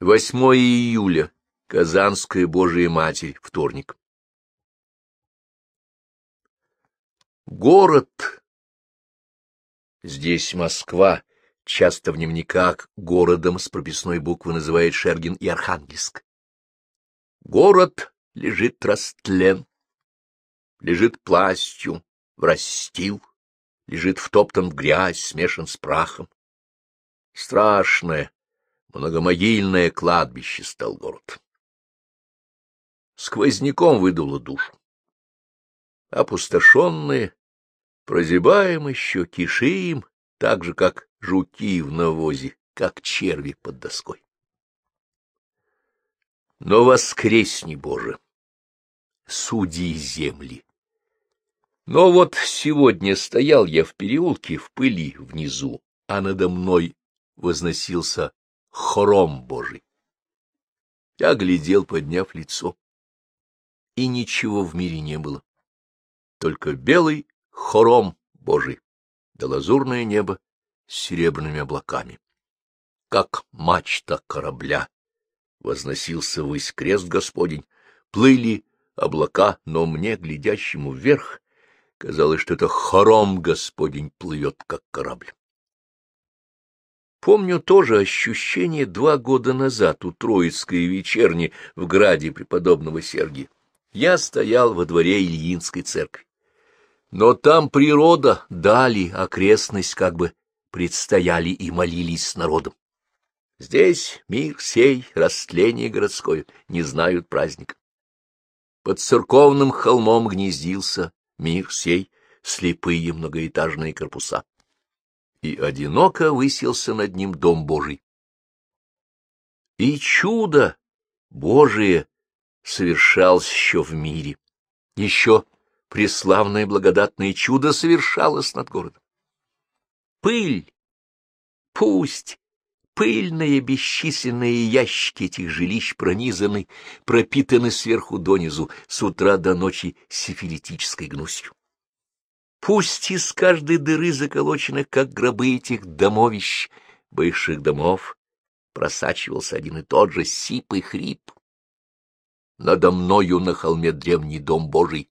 8 июля. Казанская Божия Матерь. Вторник. Город. Здесь Москва. Часто в дневниках городом с прописной буквы называет Шергин и Архангельск. Город лежит растлен, лежит пластью, врастил, лежит втоптан в грязь, смешан с прахом. Страшное, Многомогильное кладбище стал город. Сквозняком выдуло душу. Опустошенные, прозябаем еще, кишим, так же, как жуки в навозе, как черви под доской. Но воскресни, Боже, суди земли. Но вот сегодня стоял я в переулке в пыли внизу, а надо мной возносился хором Божий. Я глядел, подняв лицо, и ничего в мире не было, только белый хором Божий, да лазурное небо с серебряными облаками. Как мачта корабля возносился ввысь крест Господень, плыли облака, но мне, глядящему вверх, казалось, что это хором Господень плывет, как корабль. Помню тоже ощущение два года назад у Троицкой вечерни в граде преподобного Сергия. Я стоял во дворе Ильинской церкви. Но там природа, дали, окрестность как бы предстояли и молились с народом. Здесь мир сей, растление городское, не знают праздника. Под церковным холмом гнездился мир сей, слепые многоэтажные корпуса и одиноко высился над ним дом Божий. И чудо Божие совершалось еще в мире, еще преславное благодатное чудо совершалось над городом. Пыль, пусть пыльные бесчисленные ящики этих жилищ пронизаны, пропитаны сверху донизу, с утра до ночи сифилитической гнусью. Пусть из каждой дыры заколоченных, как гробы этих домовищ, бывших домов, просачивался один и тот же сип и хрип. Надо мною на холме древний дом Божий,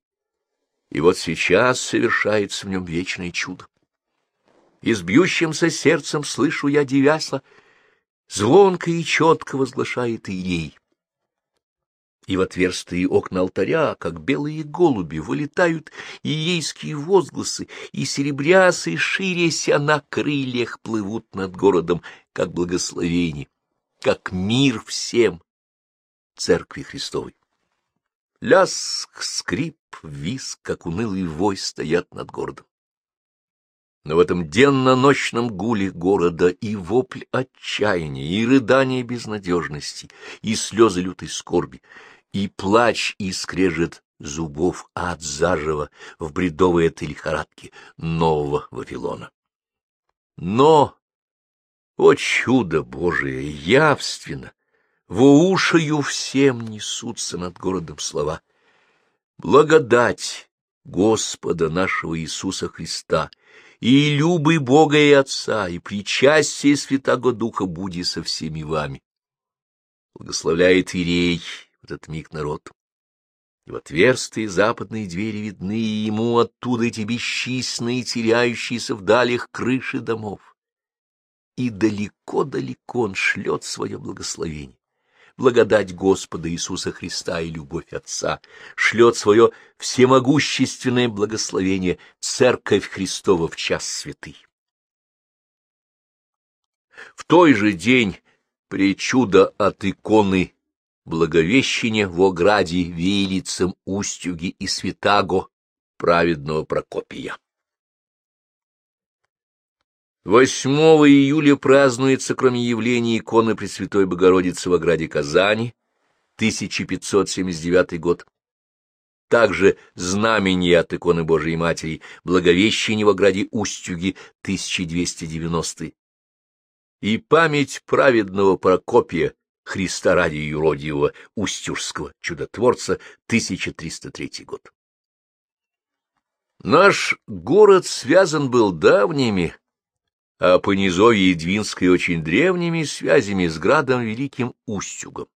и вот сейчас совершается в нем вечное чудо. И с бьющимся сердцем слышу я девясла, звонко и четко возглашает Иерей и в отверстые окна алтаря, как белые голуби, вылетают иейские возгласы, и серебрясы, ширяся на крыльях, плывут над городом, как благословение, как мир всем Церкви Христовой. Ляск, скрип, виск, как унылый вой стоят над городом. Но в этом денно-ночном гуле города и вопль отчаяния, и рыдание безнадежности, и слезы лютой скорби, и плач и скрежет зубов от заживо в бредовой этой лихорадке нового Вавилона. Но, о чудо Божие, явственно, воушию всем несутся над городом слова. Благодать Господа нашего Иисуса Христа и любы Бога и Отца, и причастие Святого Духа буди со всеми вами. Благословляет Ирей, этот миг народ. И в отверстые западные двери видны ему оттуда эти бесчисленные, теряющиеся в далях крыши домов. И далеко-далеко он шлет свое благословение. Благодать Господа Иисуса Христа и любовь Отца шлет свое всемогущественное благословение Церковь Христова в час святый. В той же день причуда от иконы Благовещение в ограде Вилицем, Устюги и Святаго праведного Прокопия. 8 июля празднуется, кроме явления иконы Пресвятой Богородицы в ограде Казани, 1579 год. Также знамение от иконы Божией Матери Благовещение в ограде Устюги, 1290 и память праведного Прокопия Христа ради юродивого Устюжского чудотворца, 1303 год. Наш город связан был давними, а по низовье Двинской очень древними связями с градом Великим Устюгом.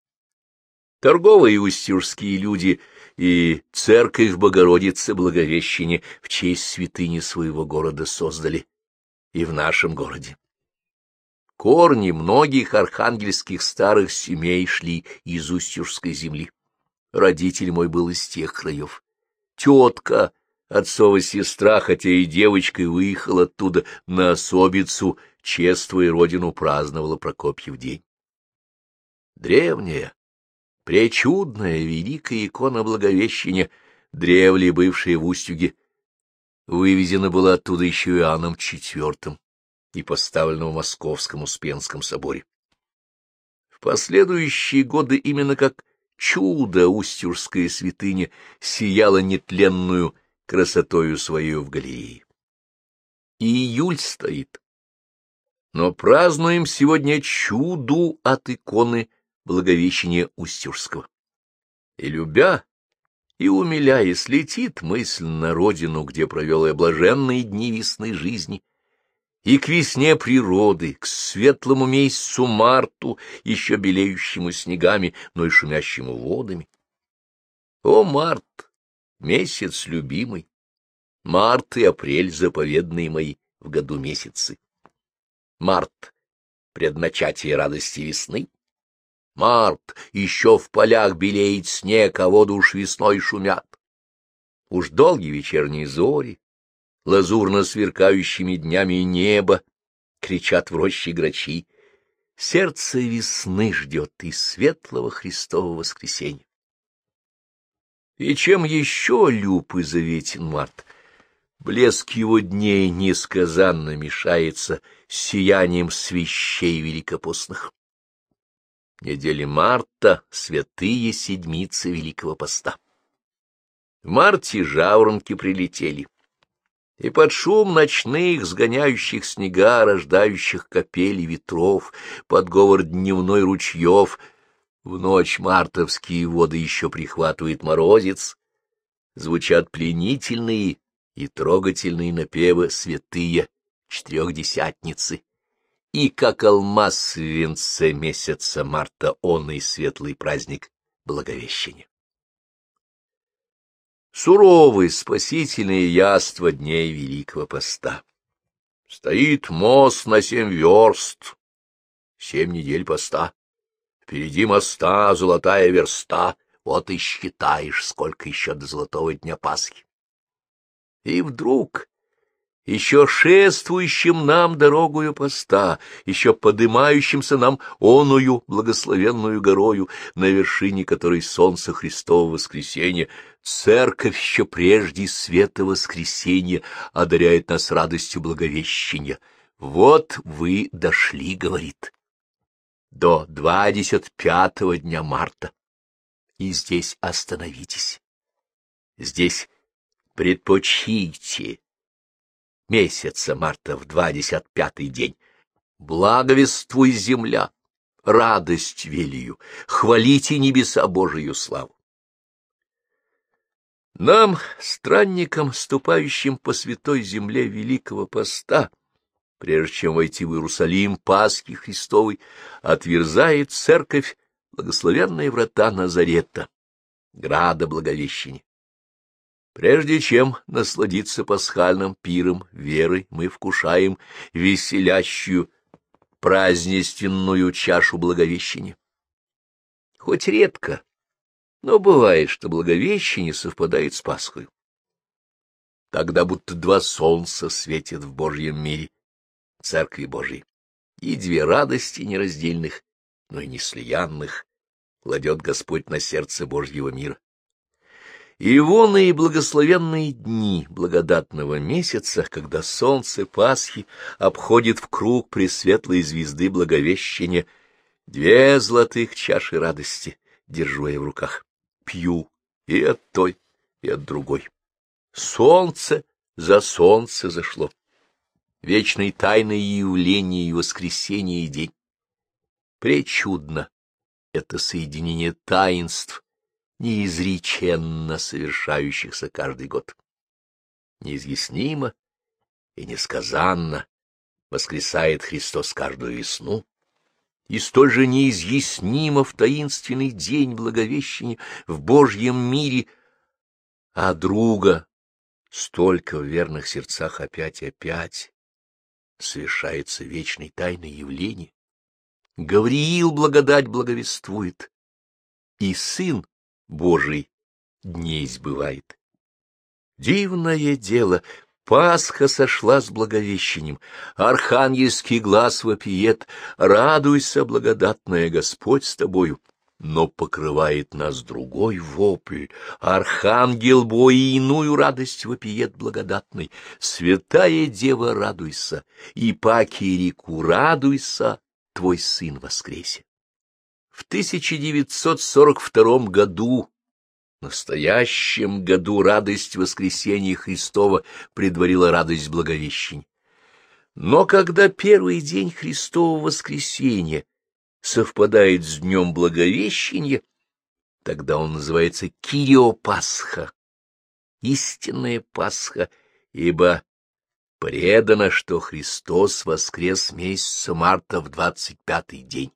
Торговые устюжские люди и церковь Богородицы Благовещения в честь святыни своего города создали и в нашем городе. Корни многих архангельских старых семей шли из Устюжской земли. Родитель мой был из тех краев. Тетка Отцова сестра, хотя и девочкой, выехала оттуда на особицу, чествуя родину праздновала Прокопьев день. Древняя, пречудная, великая икона Благовещения, древле бывшая в Устюге, вывезена была оттуда еще Иоанном IV и поставлена в Московском Успенском соборе. В последующие годы именно как чудо Устюжская святыня сияла нетленную красотою свою в галерее. И июль стоит. Но празднуем сегодня чуду от иконы Благовещения Устюжского. И любя, и умиляясь, летит мысль на родину, где провел я блаженные дни весны жизни, и к весне природы, к светлому месяцу марту, еще белеющему снегами, но и шумящему водами. О, март! месяц любимый, март и апрель заповедные мои в году месяцы. Март — предначатие радости весны. Март — еще в полях белеет снег, а воду уж весной шумят. Уж долгие вечерние зори, лазурно сверкающими днями небо, кричат в роще грачи. Сердце весны ждет и светлого Христового воскресенья. И чем еще люб и заветен март? Блеск его дней несказанно мешается сиянием свещей великопостных. Недели марта — святые седмицы Великого Поста. В марте жаворонки прилетели, и под шум ночных, сгоняющих снега, рождающих капели ветров, под говор дневной ручьев — в ночь мартовские воды еще прихватывает морозец, звучат пленительные и трогательные напевы святые четырехдесятницы, и как алмаз в венце месяца марта он и светлый праздник Благовещения. Суровый спасительные яства дней Великого Поста. Стоит мост на семь верст, семь недель поста. Впереди моста золотая верста, вот и считаешь, сколько еще до золотого дня Пасхи. И вдруг, еще шествующим нам дорогою поста, еще подымающимся нам оную благословенную горою, на вершине которой солнце Христова воскресенья, церковь еще прежде света воскресенья одаряет нас радостью благовещения. Вот вы дошли, говорит до двадцать пятого дня марта. И здесь остановитесь. Здесь предпочите месяца марта в двадцать пятый день. Благовествуй земля, радость велию, хвалите небеса Божию славу. Нам, странникам, ступающим по святой земле Великого Поста, прежде чем войти в Иерусалим Пасхи Христовой, отверзает церковь благословенные врата Назарета, града Благовещения. Прежде чем насладиться пасхальным пиром веры, мы вкушаем веселящую, празднественную чашу Благовещения. Хоть редко, но бывает, что Благовещение совпадает с Пасхой. Тогда будто два солнца светят в Божьем мире — Церкви Божией, и две радости нераздельных, но и неслиянных кладет Господь на сердце Божьего мира. И вон и благословенные дни благодатного месяца, когда солнце Пасхи обходит в круг пресветлой звезды Благовещения, две золотых чаши радости держу я в руках, пью и от той, и от другой. Солнце за солнце зашло вечной тайной явления и воскресения и день. Пречудно это соединение таинств, неизреченно совершающихся каждый год. Неизъяснимо и несказанно воскресает Христос каждую весну, и столь же неизъяснимо в таинственный день Благовещения в Божьем мире, а друга столько в верных сердцах опять и опять совершается вечной тайной явление. Гавриил благодать благовествует, и Сын Божий дней сбывает. Дивное дело, Пасха сошла с благовещением, архангельский глаз вопиет, радуйся, благодатная Господь с тобою. Но покрывает нас другой вопль, архангел бой и иную радость вопиет благодатной. Святая Дева, радуйся, и пакирику радуйся, твой сын воскресе. В 1942 году настоящем году радость воскресения Христова предварила радость Благовещения. Но когда первый день Христова воскресения совпадает с днем Благовещения, тогда он называется Кириопасха, истинная Пасха, ибо предано, что Христос воскрес месяца марта в двадцать пятый день.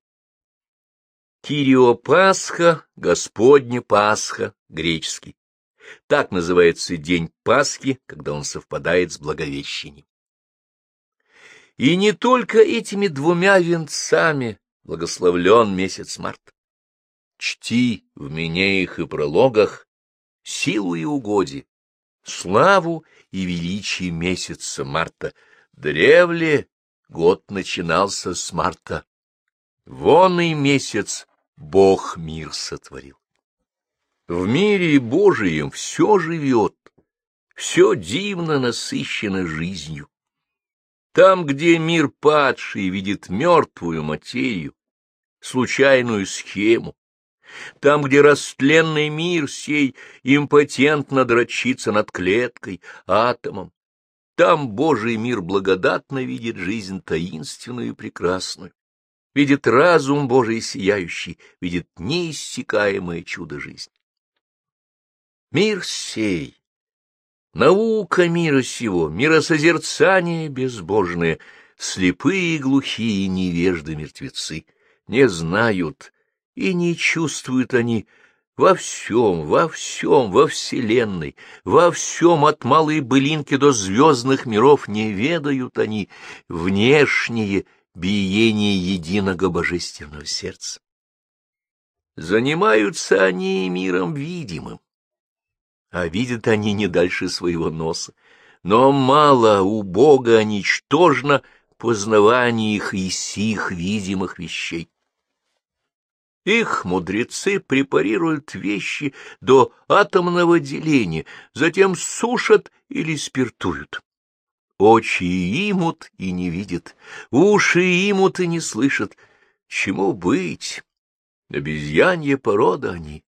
Кирио Пасха, Господня Пасха, греческий. Так называется день Пасхи, когда он совпадает с Благовещением. И не только этими двумя венцами благословлен месяц март. Чти в менеях и прологах силу и угоди, славу и величие месяца марта. Древле год начинался с марта. Вон и месяц Бог мир сотворил. В мире Божием все живет, все дивно насыщено жизнью. Там, где мир падший видит мертвую материю, случайную схему, там, где растленный мир сей импотентно дрочится над клеткой, атомом, там Божий мир благодатно видит жизнь таинственную и прекрасную видит разум Божий сияющий, видит неиссякаемое чудо жизни. Мир сей, наука мира сего, миросозерцание безбожное, слепые, глухие, невежды мертвецы, не знают и не чувствуют они во всем, во всем, во Вселенной, во всем от малой былинки до звездных миров не ведают они внешние биение единого божественного сердца. Занимаются они миром видимым, а видят они не дальше своего носа, но мало, убого, ничтожно познавание их и сих видимых вещей. Их мудрецы препарируют вещи до атомного деления, затем сушат или спиртуют. Очи имут и не видят, уши имут и не слышат. Чему быть? Обезьянья порода они.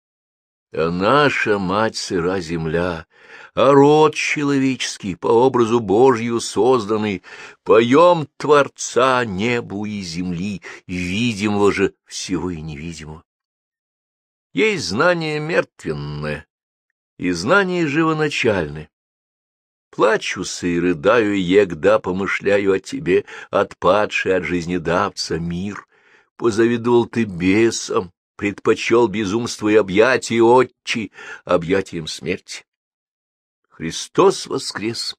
А наша мать сыра земля, а род человеческий, по образу Божью созданный, поем Творца небу и земли, видимого же всего и невидимого. Есть знание мертвенное и знание живоначальное. Плачуся и рыдаю, егда помышляю о тебе, отпадший от жизнедавца мир. Позавидовал ты бесом, предпочел безумство и объятия отчи объятием смерти. Христос воскрес.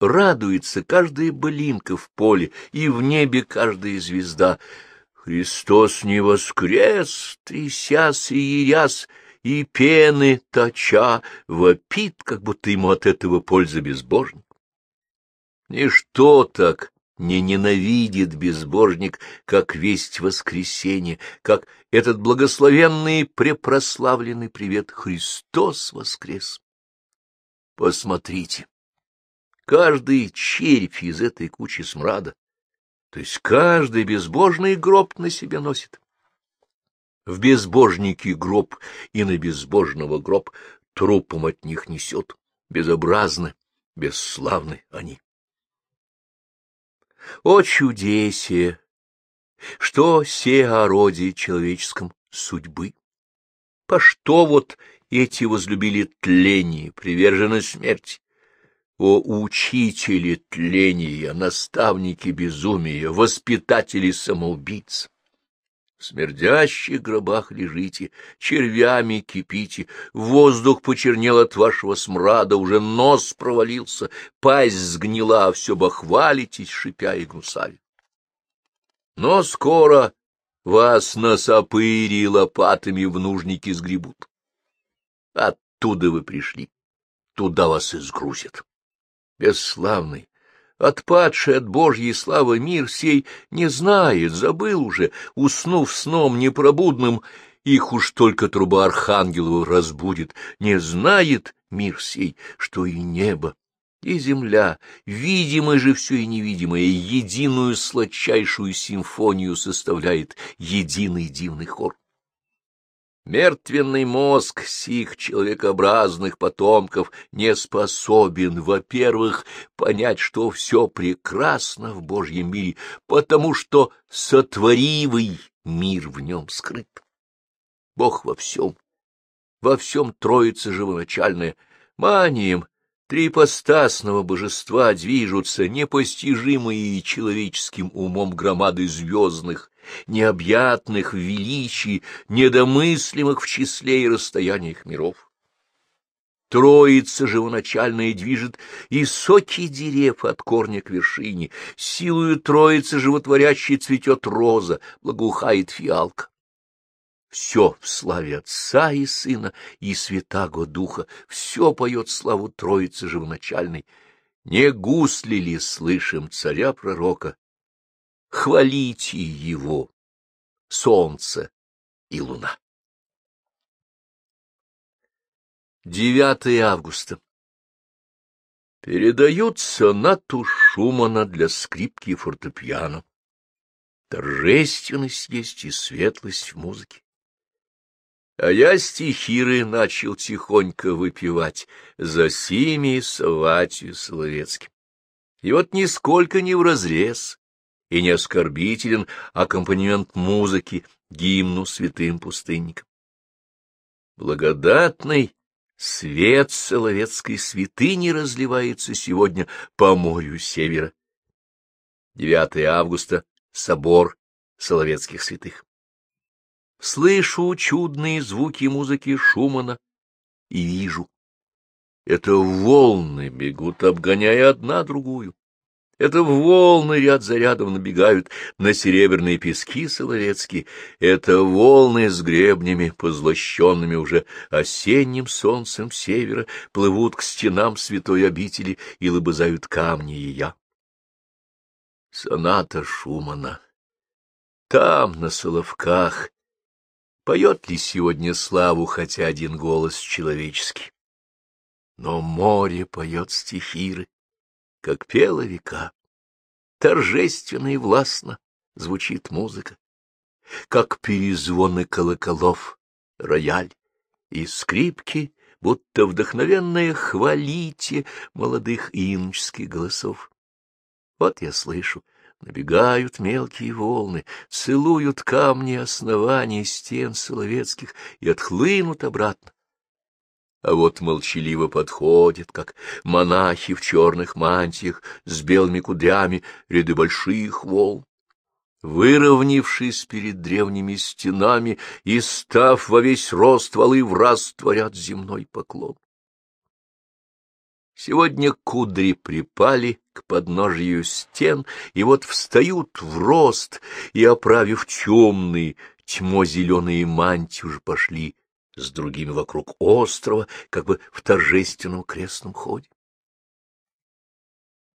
Радуется каждая былинка в поле и в небе каждая звезда. Христос не воскрес, трясясь и ерясь, и пены точа вопит, как будто ему от этого польза безбожник. Ничто так не ненавидит безбожник, как весть воскресения, как этот благословенный препрославленный привет Христос воскрес. Посмотрите, каждый червь из этой кучи смрада, то есть каждый безбожный гроб на себе носит в безбожники гроб, и на безбожного гроб трупом от них несет. Безобразны, бесславны они. О чудесие! Что се о роде человеческом судьбы? По что вот эти возлюбили тление, приверженность смерти? О учители тления, наставники безумия, воспитатели самоубийц! В смердящих гробах лежите, червями кипите, воздух почернел от вашего смрада, уже нос провалился, пасть сгнила, а все бахвалитесь, шипя и гнусаве. Но скоро вас на сапыри лопатами в нужники сгребут. Оттуда вы пришли, туда вас и сгрузят. Бесславный, Отпадший от Божьей славы мир сей не знает, забыл уже, уснув сном непробудным, их уж только труба архангелова разбудит, не знает мир сей, что и небо, и земля, видимое же все и невидимое, единую сладчайшую симфонию составляет единый дивный хор. Мертвенный мозг сих человекообразных потомков не способен, во-первых, понять, что все прекрасно в Божьем мире, потому что сотворивый мир в нем скрыт. Бог во всем, во всем троица живоначальная, манием трипостасного божества движутся непостижимые человеческим умом громады звездных, необъятных в величии, недомыслимых в числе и расстояниях миров. Троица живоначальная движет и соки дерев от корня к вершине, силою троицы животворящей цветет роза, благоухает фиалка. Все в славе Отца и Сына и Святаго Духа, все поет славу Троицы живоначальной. Не гусли ли слышим царя-пророка, хвалите его, солнце и луна. 9 августа. Передают сонату Шумана для скрипки и фортепиано. Торжественность есть и светлость в музыке. А я стихиры начал тихонько выпивать за сими Саватью Соловецким. И вот нисколько не вразрез, и не оскорбителен аккомпанемент музыки, гимну святым пустынникам. Благодатный свет Соловецкой святыни разливается сегодня по морю севера. 9 августа — собор Соловецких святых. Слышу чудные звуки музыки Шумана и вижу. Это волны бегут, обгоняя одна другую. Это волны ряд за рядом набегают на серебряные пески соловецкие. Это волны с гребнями, позлощенными уже осенним солнцем севера, плывут к стенам святой обители и лобызают камни ее. Соната Шумана. Там, на Соловках, поет ли сегодня славу хотя один голос человеческий? Но море поет стихиры как пела века. Торжественно и властно звучит музыка, как перезвоны колоколов, рояль и скрипки, будто вдохновенное хвалите молодых иноческих голосов. Вот я слышу, набегают мелкие волны, целуют камни основания стен соловецких и отхлынут обратно а вот молчаливо подходят, как монахи в черных мантиях с белыми кудрями, ряды больших волн. Выровнявшись перед древними стенами и став во весь рост валы в раз творят земной поклон. Сегодня кудри припали к подножию стен, и вот встают в рост, и, оправив темные, тьмо-зеленые мантии, уже пошли с другими вокруг острова, как бы в торжественном крестном ходе.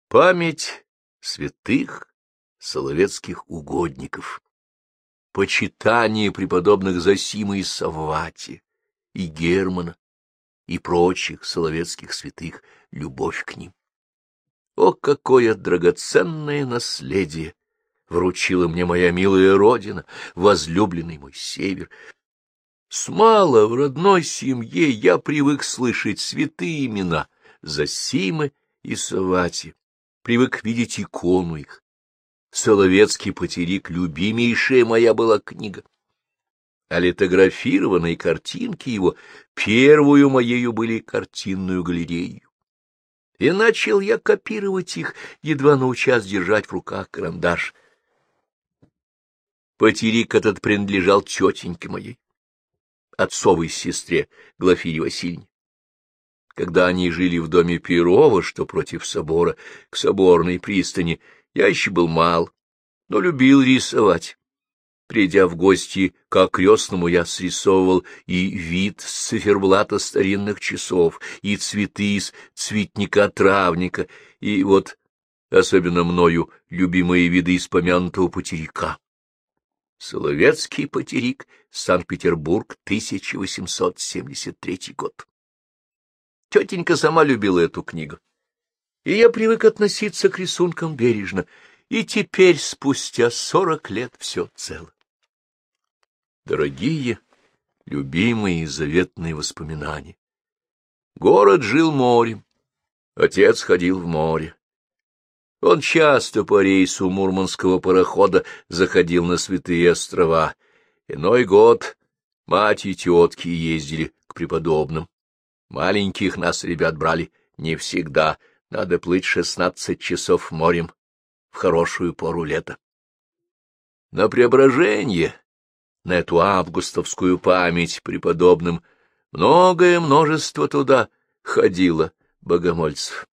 Память святых соловецких угодников, почитание преподобных Зосима и Саввати, и Германа, и прочих соловецких святых, любовь к ним. О, какое драгоценное наследие вручила мне моя милая родина, возлюбленный мой север, Смало в родной семье я привык слышать святые имена Засимы и Савати, привык видеть икону их. Соловецкий потерик — любимейшая моя была книга. А литографированные картинки его первую моею были картинную галерею. и начал я копировать их, едва научась держать в руках карандаш. Потерик этот принадлежал тетеньке моей, отцовой сестре Глафире Васильевне. Когда они жили в доме Перова, что против собора, к соборной пристани, я еще был мал, но любил рисовать. Придя в гости к крестному, я срисовывал и вид с циферблата старинных часов, и цветы из цветника-травника, и вот особенно мною любимые виды из помянутого потеряка. Соловецкий потерик, Санкт-Петербург, 1873 год. Тетенька сама любила эту книгу, и я привык относиться к рисункам бережно, и теперь, спустя сорок лет, все цело. Дорогие, любимые и заветные воспоминания. Город жил морем, отец ходил в море. Он часто по рейсу мурманского парохода заходил на святые острова. Иной год мать и тетки ездили к преподобным. Маленьких нас ребят брали не всегда. Надо плыть шестнадцать часов морем в хорошую пору лета. На преображение, на эту августовскую память преподобным, многое множество туда ходило богомольцев.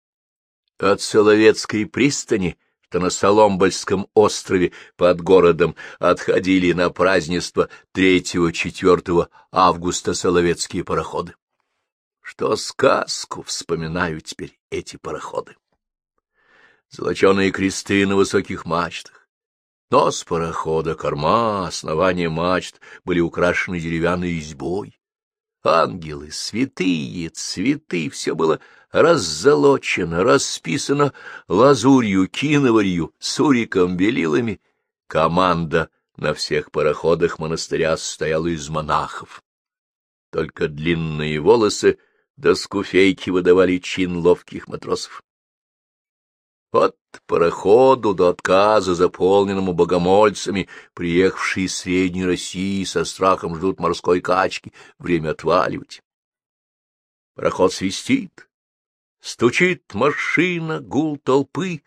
От Соловецкой пристани, что на Соломбольском острове под городом, отходили на празднество 3-4 августа соловецкие пароходы что сказку вспоминаю теперь эти пароходы. Золоченые кресты на высоких мачтах. Нос парохода, корма, основание мачт были украшены деревянной резьбой. Ангелы, святые, цветы — все было раззолочено, расписано лазурью, киноварью, суриком, белилами. Команда на всех пароходах монастыря состояла из монахов. Только длинные волосы до скуфейки выдавали чин ловких матросов. От пароходу до отказа, заполненному богомольцами, приехавшие из Средней России со страхом ждут морской качки, время отваливать. Пароход свистит, стучит машина, гул толпы,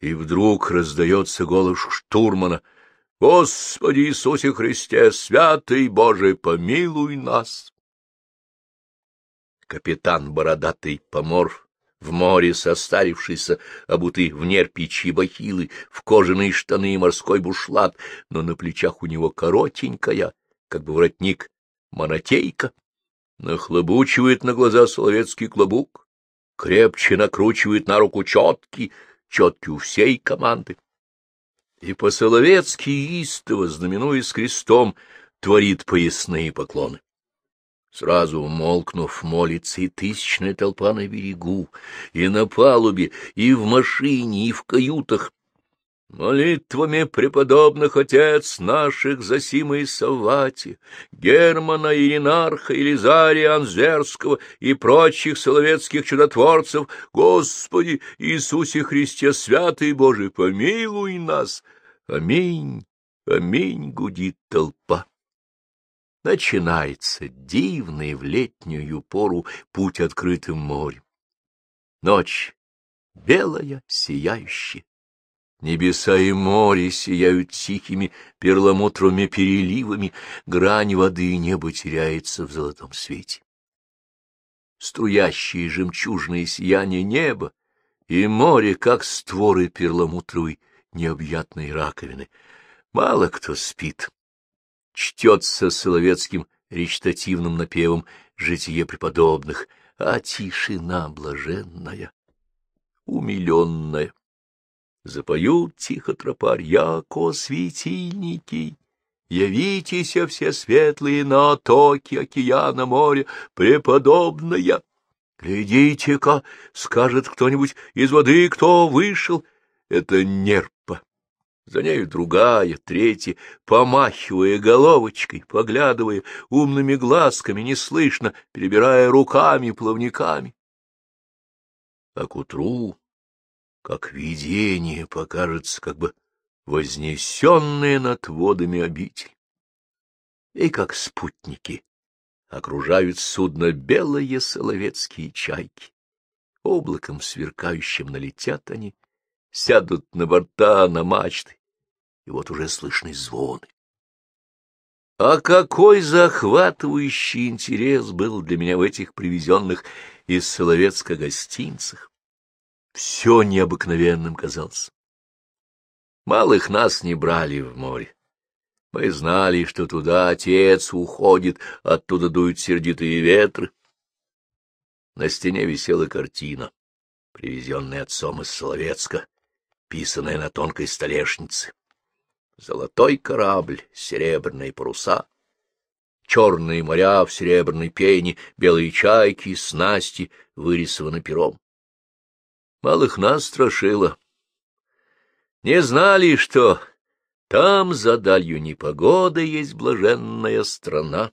и вдруг раздается голос штурмана — Господи Иисусе Христе, святый Боже, помилуй нас! капитан бородатый помор, в море состарившийся, обутый в нерпичьи бахилы, в кожаные штаны и морской бушлат, но на плечах у него коротенькая, как бы воротник, монотейка, нахлобучивает на глаза соловецкий клобук, крепче накручивает на руку четки, четки у всей команды. И по-соловецки истово, знаменуясь крестом, творит поясные поклоны. Сразу умолкнув, молится и тысячная толпа на берегу, и на палубе, и в машине, и в каютах. Молитвами преподобных отец наших Зосима и Саввати, Германа Иринарха, Елизария Анзерского и прочих соловецких чудотворцев, Господи Иисусе Христе, Святый Божий, помилуй нас! Аминь, аминь, гудит толпа начинается дивный в летнюю пору путь открытым морем. Ночь белая, сияющая. Небеса и море сияют тихими перламутровыми переливами, грань воды и неба теряется в золотом свете. Струящие жемчужные сияние неба и море, как створы перламутровой необъятной раковины. Мало кто спит, чтется соловецким речитативным напевом житие преподобных, а тишина блаженная, умиленная. Запоют тихо тропарь, яко светильники, Явитесь все светлые на токе океана моря, преподобная. Глядите-ка, скажет кто-нибудь из воды, кто вышел. Это нерпа, за нею другая, третья, помахивая головочкой, поглядывая умными глазками, неслышно, перебирая руками, плавниками. А к утру, как видение, покажется как бы вознесенные над водами обитель. И как спутники окружают судно белые соловецкие чайки. облаком сверкающим налетят они, сядут на борта, на мачты, и вот уже слышны звоны. А какой захватывающий интерес был для меня в этих привезенных из Соловецка гостинцах! Все необыкновенным казалось. Малых нас не брали в море. Мы знали, что туда отец уходит, оттуда дуют сердитые ветры. На стене висела картина, привезенная отцом из Соловецка, писанная на тонкой столешнице. Золотой корабль, серебряные паруса, черные моря в серебряной пене, белые чайки, снасти, вырисованы пером. Малых нас страшило. Не знали, что там за далью непогоды есть блаженная страна.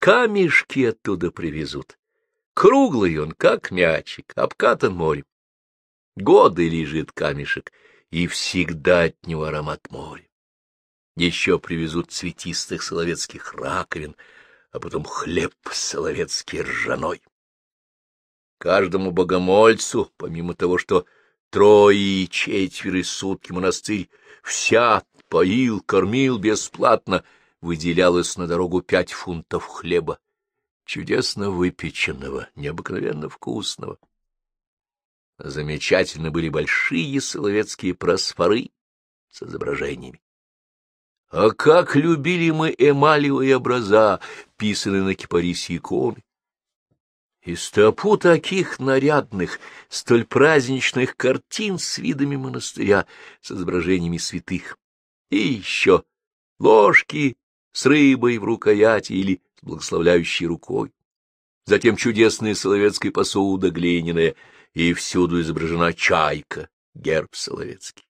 Камешки оттуда привезут. Круглый он, как мячик, обкатан морем. Годы лежит камешек, и всегда от него аромат моря. Еще привезут цветистых соловецких раковин, а потом хлеб соловецкий ржаной. Каждому богомольцу, помимо того, что трое и четверо сутки монастырь вся поил, кормил бесплатно, выделялось на дорогу пять фунтов хлеба чудесно выпеченного, необыкновенно вкусного. Замечательно были большие соловецкие просфоры с изображениями. А как любили мы эмалевые образа, писанные на кипарисе иконы! И стопу таких нарядных, столь праздничных картин с видами монастыря, с изображениями святых. И еще ложки с рыбой в рукояти или с благословляющей рукой. Затем чудесная соловецкая посуда глиняная, и всюду изображена чайка, герб соловецкий.